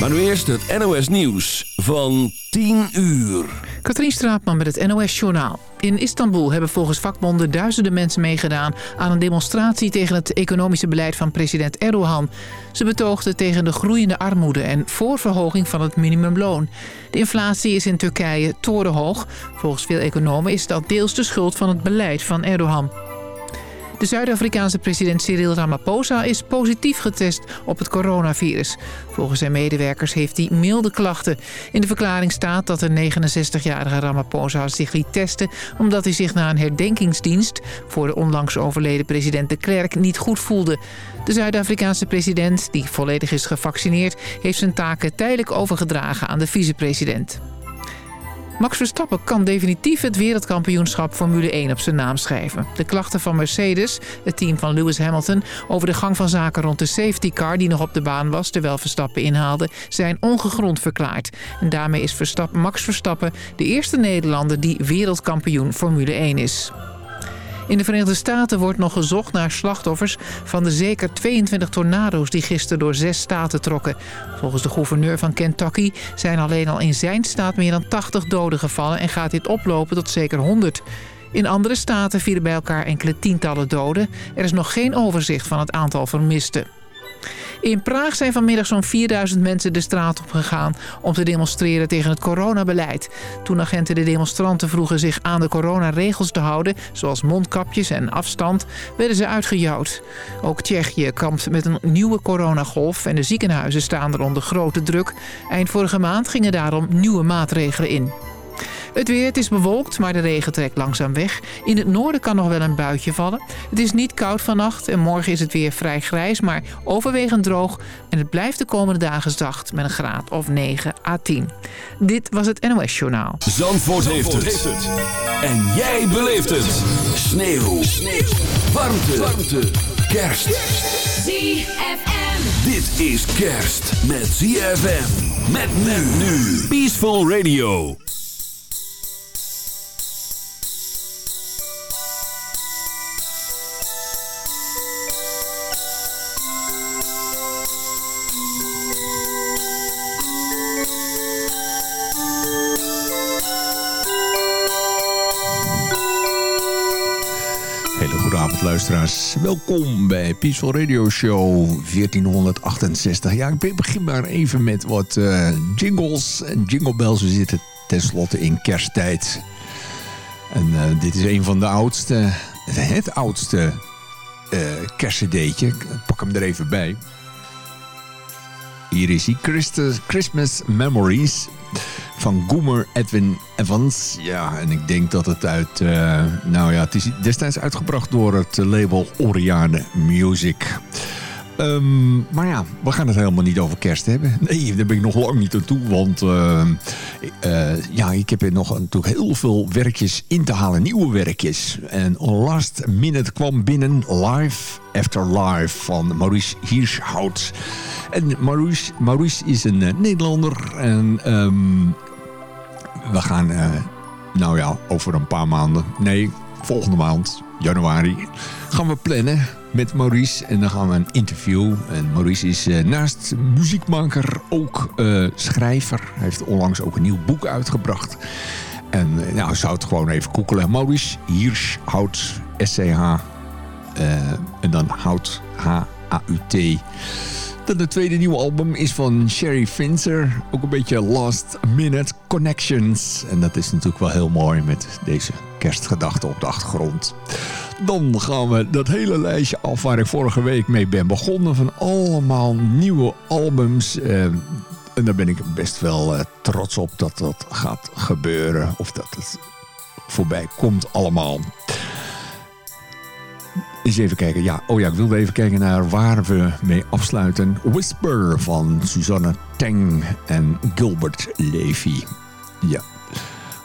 Maar nu eerst het NOS Nieuws van 10 uur. Katrien Straatman met het NOS Journaal. In Istanbul hebben volgens vakbonden duizenden mensen meegedaan... aan een demonstratie tegen het economische beleid van president Erdogan. Ze betoogden tegen de groeiende armoede en voor verhoging van het minimumloon. De inflatie is in Turkije torenhoog. Volgens veel economen is dat deels de schuld van het beleid van Erdogan. De Zuid-Afrikaanse president Cyril Ramaphosa is positief getest op het coronavirus. Volgens zijn medewerkers heeft hij milde klachten. In de verklaring staat dat de 69-jarige Ramaphosa zich liet testen... omdat hij zich na een herdenkingsdienst voor de onlangs overleden president de Klerk niet goed voelde. De Zuid-Afrikaanse president, die volledig is gevaccineerd... heeft zijn taken tijdelijk overgedragen aan de vicepresident. Max Verstappen kan definitief het wereldkampioenschap Formule 1 op zijn naam schrijven. De klachten van Mercedes, het team van Lewis Hamilton... over de gang van zaken rond de safety car die nog op de baan was... terwijl Verstappen inhaalde, zijn ongegrond verklaard. En daarmee is Verstappen, Max Verstappen de eerste Nederlander die wereldkampioen Formule 1 is. In de Verenigde Staten wordt nog gezocht naar slachtoffers van de zeker 22 tornado's die gisteren door zes staten trokken. Volgens de gouverneur van Kentucky zijn alleen al in zijn staat meer dan 80 doden gevallen en gaat dit oplopen tot zeker 100. In andere staten vielen bij elkaar enkele tientallen doden. Er is nog geen overzicht van het aantal vermisten. In Praag zijn vanmiddag zo'n 4000 mensen de straat op gegaan om te demonstreren tegen het coronabeleid. Toen agenten de demonstranten vroegen zich aan de coronaregels te houden, zoals mondkapjes en afstand, werden ze uitgejouwd. Ook Tsjechië kampt met een nieuwe coronagolf en de ziekenhuizen staan er onder grote druk. Eind vorige maand gingen daarom nieuwe maatregelen in. Het weer, het is bewolkt, maar de regen trekt langzaam weg. In het noorden kan nog wel een buitje vallen. Het is niet koud vannacht en morgen is het weer vrij grijs, maar overwegend droog. En het blijft de komende dagen zacht met een graad of 9 à 10. Dit was het NOS Journaal. Zandvoort, heeft, het. En jij beleeft het. Sneeuw. Sneeuw. Warmte. Warmte. Kerst. ZFM. Dit is kerst met ZFM. Met men nu. Peaceful Radio. Welkom bij Peaceful Radio Show 1468. Ja, ik begin maar even met wat eh, jingles en jingle bells. We zitten tenslotte in kersttijd. En eh, dit is een van de oudste, het oudste uh. Ik pak hem er even bij. Hier is hij, Christmas Memories van Goomer Edwin Evans. Ja, en ik denk dat het uit... Uh, nou ja, het is destijds uitgebracht door het label Oriane Music. Um, maar ja, we gaan het helemaal niet over kerst hebben. Nee, daar ben ik nog lang niet aan toe. Want uh, uh, ja, ik heb er nog natuurlijk heel veel werkjes in te halen. Nieuwe werkjes. En Last Minute kwam binnen Live After Live van Maurice Hirschhout. En Maurice, Maurice is een uh, Nederlander. En um, we gaan, nou ja, over een paar maanden... Nee, volgende maand, januari, gaan we plannen met Maurice. En dan gaan we een interview. En Maurice is uh, naast muziekmaker ook uh, schrijver. Hij heeft onlangs ook een nieuw boek uitgebracht. En uh, nou, zou het gewoon even koekelen. Maurice Hirschhout, S-C-H. en dan Hout, H-A-U-T. Dan de tweede nieuwe album is van Sherry Finzer. Ook een beetje last minute connections. En dat is natuurlijk wel heel mooi met deze kerstgedachten op de achtergrond. Dan gaan we dat hele lijstje af waar ik vorige week mee ben begonnen. Van allemaal nieuwe albums. Uh, en daar ben ik best wel uh, trots op dat dat gaat gebeuren. Of dat het voorbij komt allemaal. Eens even kijken. Ja, oh ja, ik wilde even kijken naar waar we mee afsluiten. Whisper van Susanne Teng en Gilbert Levy. Ja.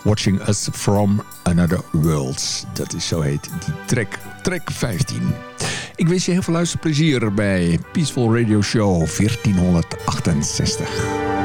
Watching Us From Another World. Dat is zo heet die track, track 15. Ik wens je heel veel luisterplezier bij Peaceful Radio Show 1468.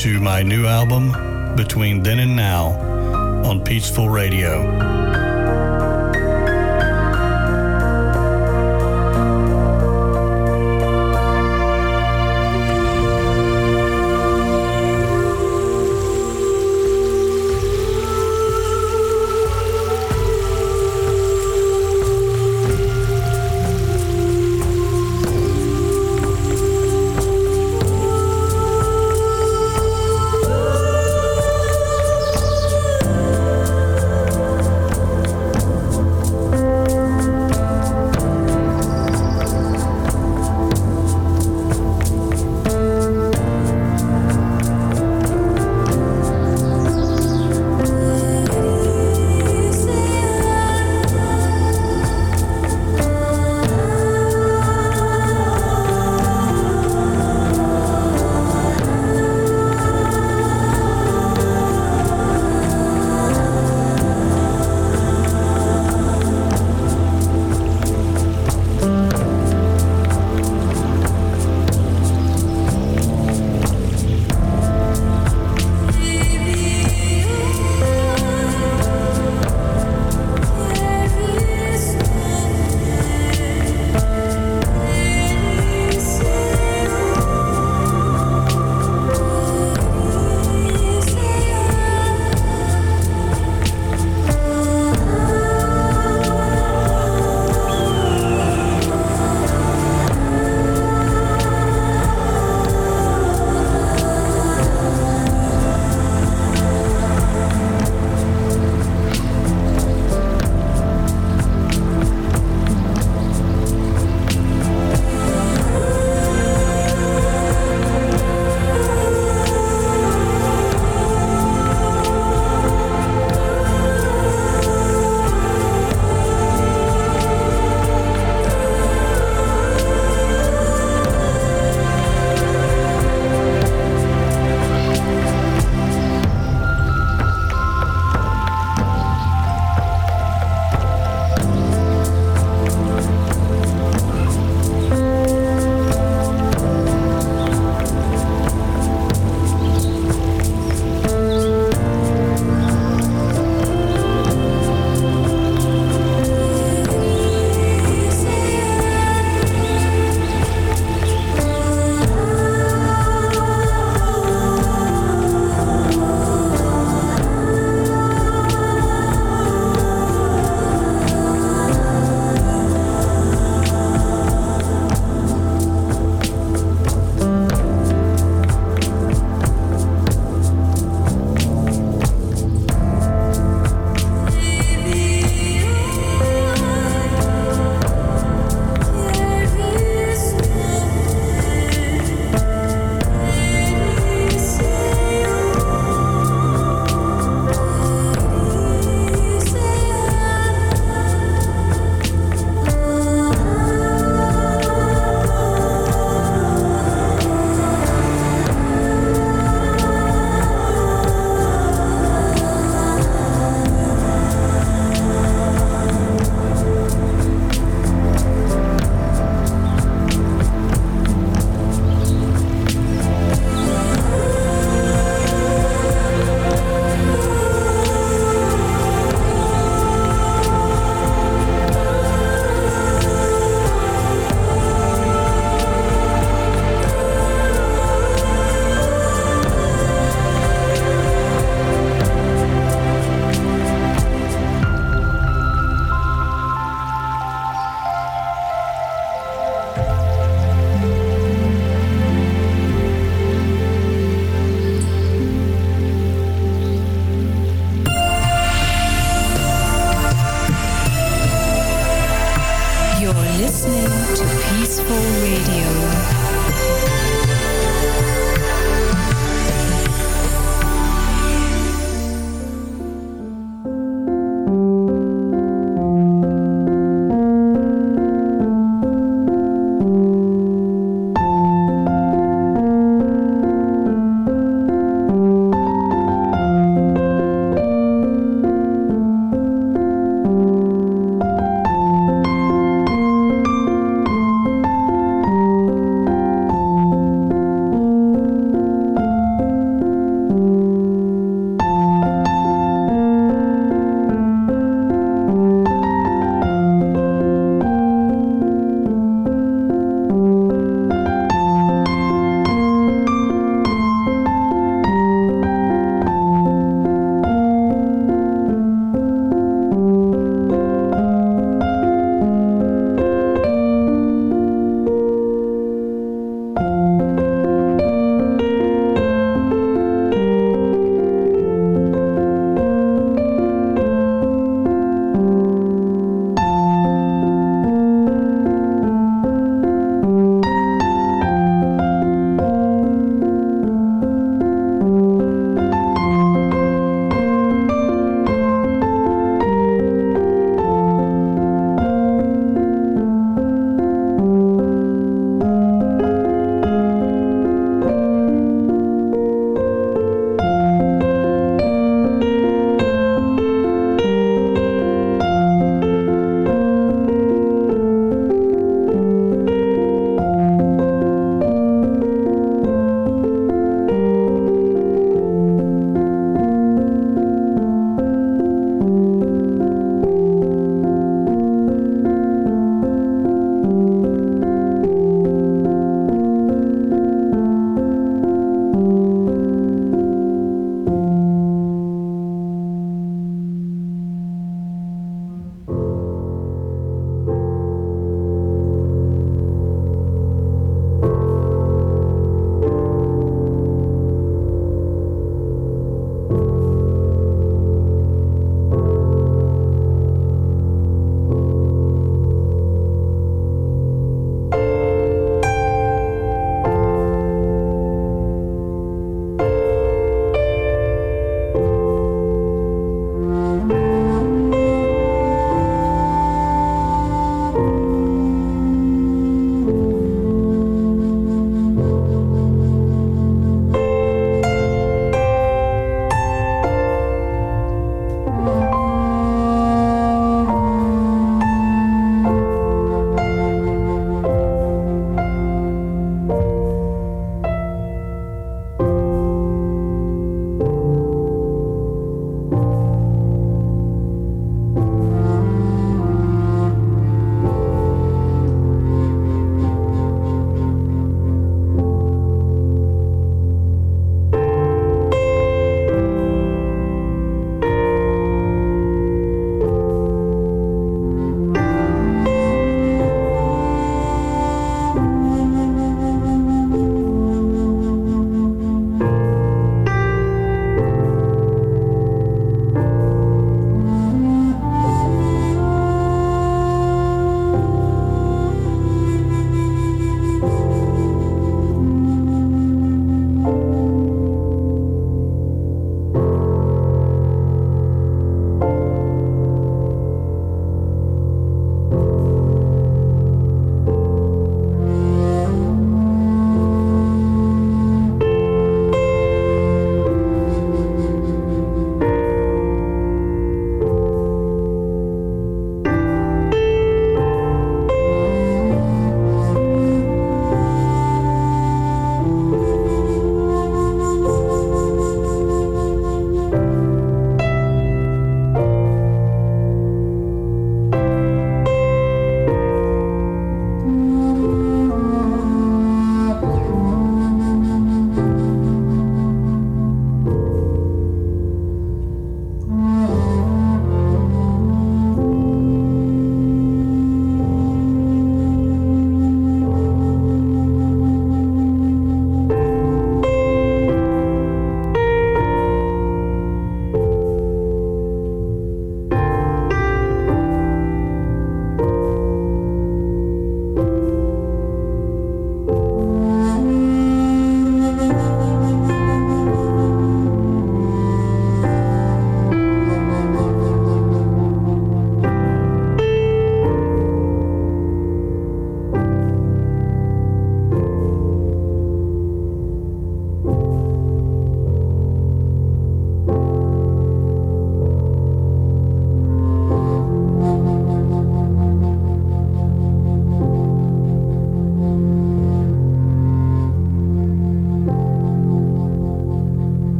to my new album, Between Then and Now, on Peaceful Radio.